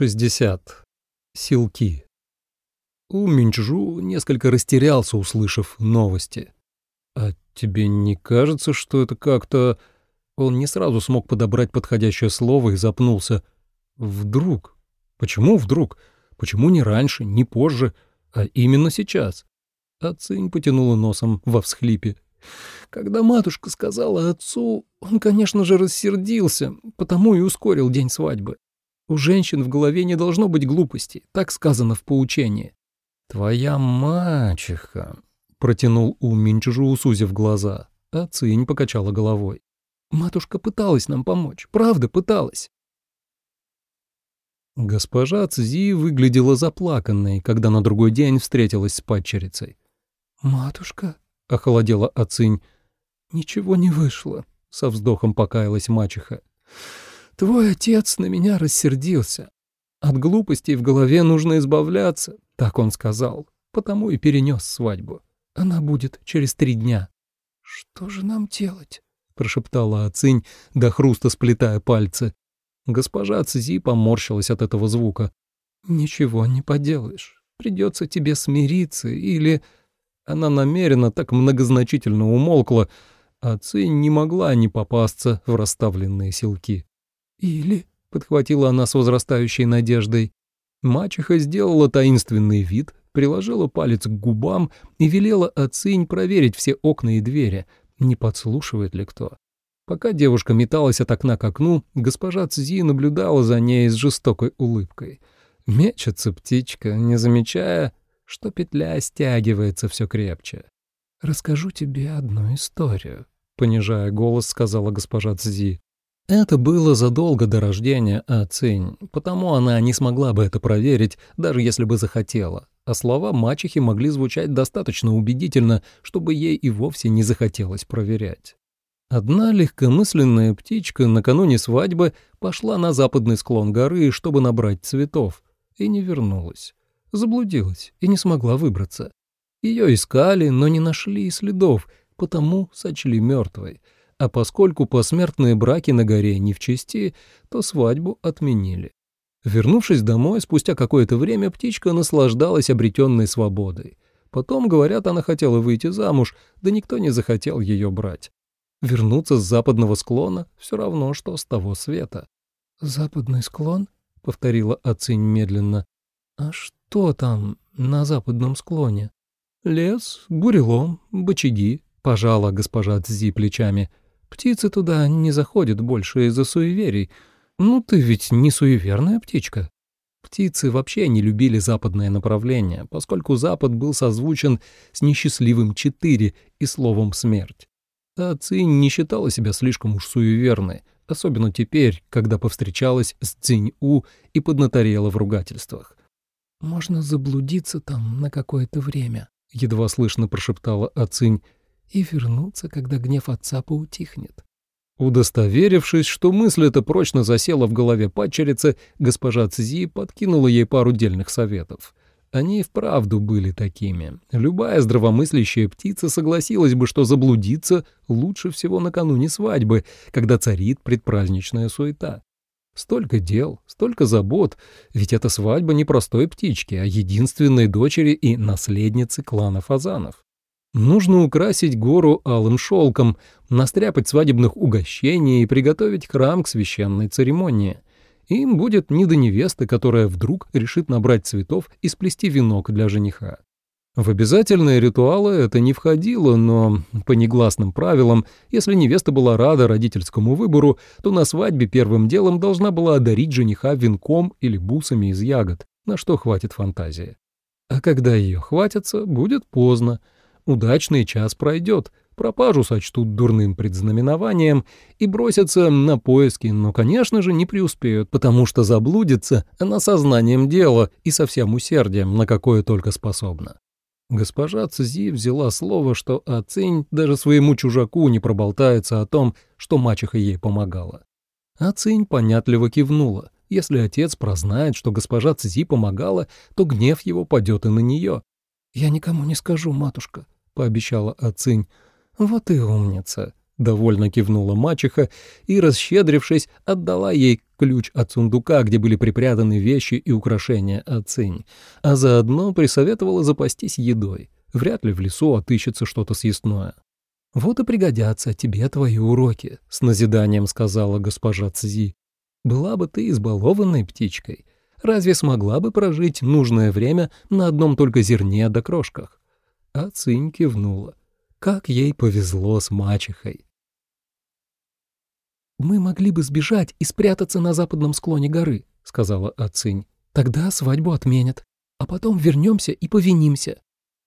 60. Силки. У Минчжу несколько растерялся, услышав новости. «А тебе не кажется, что это как-то...» Он не сразу смог подобрать подходящее слово и запнулся. «Вдруг? Почему вдруг? Почему не раньше, не позже, а именно сейчас?» А потянула носом во всхлипе. Когда матушка сказала отцу, он, конечно же, рассердился, потому и ускорил день свадьбы. У женщин в голове не должно быть глупости, так сказано в поучении. «Твоя мачеха», — протянул У Минчжу, сузив глаза, а Цинь покачала головой. «Матушка пыталась нам помочь, правда пыталась». Госпожа Цзи выглядела заплаканной, когда на другой день встретилась с падчерицей. «Матушка», — охолодела Ацинь, — «ничего не вышло», — со вздохом покаялась мачеха. Твой отец на меня рассердился. От глупостей в голове нужно избавляться, так он сказал, потому и перенес свадьбу. Она будет через три дня. «Что же нам делать?» — прошептала Ацинь, до хруста сплетая пальцы. Госпожа Цзи поморщилась от этого звука. «Ничего не поделаешь. Придется тебе смириться или...» Она намеренно так многозначительно умолкла, а Цинь не могла не попасться в расставленные силки. «Или», — подхватила она с возрастающей надеждой, мачеха сделала таинственный вид, приложила палец к губам и велела Ацинь проверить все окна и двери, не подслушивает ли кто. Пока девушка металась от окна к окну, госпожа Цзи наблюдала за ней с жестокой улыбкой. Мечется птичка, не замечая, что петля стягивается все крепче. «Расскажу тебе одну историю», — понижая голос, сказала госпожа Цзи. Это было задолго до рождения Ацинь, потому она не смогла бы это проверить, даже если бы захотела, а слова мачехи могли звучать достаточно убедительно, чтобы ей и вовсе не захотелось проверять. Одна легкомысленная птичка накануне свадьбы пошла на западный склон горы, чтобы набрать цветов, и не вернулась. Заблудилась и не смогла выбраться. Ее искали, но не нашли следов, потому сочли мертвой — а поскольку посмертные браки на горе не в чести, то свадьбу отменили. Вернувшись домой, спустя какое-то время птичка наслаждалась обретенной свободой. Потом, говорят, она хотела выйти замуж, да никто не захотел ее брать. Вернуться с западного склона все равно, что с того света. «Западный склон?» — повторила Ацинь медленно. «А что там на западном склоне?» «Лес, бурелом, бочаги», — пожала госпожа Цзи плечами. Птицы туда не заходят больше из-за суеверий. Ну, ты ведь не суеверная птичка. Птицы вообще не любили западное направление, поскольку Запад был созвучен с несчастливым четыре и словом «смерть». А Цинь не считала себя слишком уж суеверной, особенно теперь, когда повстречалась с Цинь-У и поднаторела в ругательствах. «Можно заблудиться там на какое-то время», — едва слышно прошептала Ацинь, и вернуться, когда гнев отца поутихнет. Удостоверившись, что мысль эта прочно засела в голове падчерицы, госпожа Цзи подкинула ей пару дельных советов. Они и вправду были такими. Любая здравомыслящая птица согласилась бы, что заблудиться лучше всего накануне свадьбы, когда царит предпраздничная суета. Столько дел, столько забот, ведь это свадьба не простой птички, а единственной дочери и наследницы клана фазанов. Нужно украсить гору алым шелком, настряпать свадебных угощений и приготовить храм к священной церемонии. Им будет не до невесты, которая вдруг решит набрать цветов и сплести венок для жениха. В обязательные ритуалы это не входило, но по негласным правилам, если невеста была рада родительскому выбору, то на свадьбе первым делом должна была одарить жениха венком или бусами из ягод, на что хватит фантазии. А когда ее хватится, будет поздно, удачный час пройдет, пропажу сочтут дурным предзнаменованием и бросятся на поиски, но, конечно же, не преуспеют, потому что заблудится она сознанием дела и со всем усердием, на какое только способна. Госпожа Цзи взяла слово, что Ацинь даже своему чужаку не проболтается о том, что мачеха ей помогала. Ацинь понятливо кивнула. Если отец прознает, что госпожа Цзи помогала, то гнев его падет и на нее. «Я никому не скажу, матушка», — пообещала Ацинь. «Вот и умница». Довольно кивнула мачеха и, расщедрившись, отдала ей ключ от сундука, где были припрятаны вещи и украшения Ацинь, а заодно присоветовала запастись едой. Вряд ли в лесу отыщется что-то съестное. «Вот и пригодятся тебе твои уроки», — с назиданием сказала госпожа Цзи. «Была бы ты избалованной птичкой, разве смогла бы прожить нужное время на одном только зерне да крошках?» А Цинь кивнула. Как ей повезло с мачехой. «Мы могли бы сбежать и спрятаться на западном склоне горы», — сказала Ацинь. «Тогда свадьбу отменят, а потом вернемся и повинимся».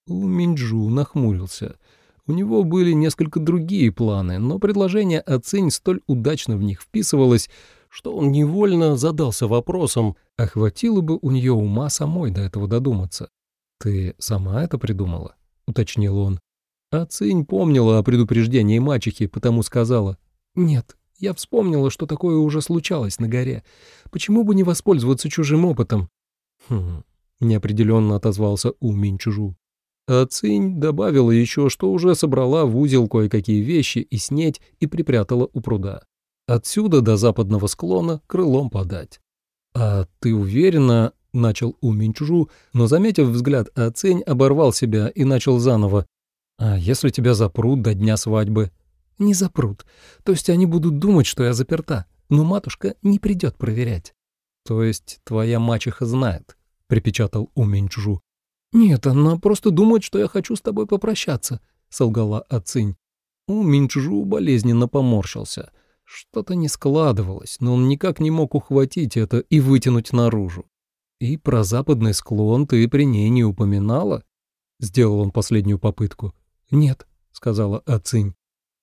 У Минджу нахмурился. У него были несколько другие планы, но предложение Ацинь столь удачно в них вписывалось, что он невольно задался вопросом, а хватило бы у нее ума самой до этого додуматься. «Ты сама это придумала?» — уточнил он. Ацинь помнила о предупреждении мачехи, потому сказала «Нет, я вспомнила, что такое уже случалось на горе. Почему бы не воспользоваться чужим опытом? Хм, неопределенно отозвался У Минчужу. А Цинь добавила еще, что уже собрала в узел кое-какие вещи и снеть и припрятала у пруда. Отсюда до западного склона крылом подать. «А ты уверена?» — начал У Минчужу, но, заметив взгляд Ацинь, оборвал себя и начал заново. «А если тебя запрут до дня свадьбы?» Не запрут. То есть они будут думать, что я заперта, но матушка не придет проверять. То есть твоя мачеха знает, — припечатал Уминчжу. Нет, она просто думает, что я хочу с тобой попрощаться, — солгала Ацинь. Уминчжу болезненно поморщился. Что-то не складывалось, но он никак не мог ухватить это и вытянуть наружу. «И про западный склон ты при ней не упоминала?» Сделал он последнюю попытку. «Нет», — сказала Ацинь.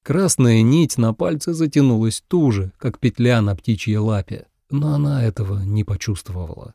Красная нить на пальце затянулась туже, как петля на птичьей лапе, но она этого не почувствовала.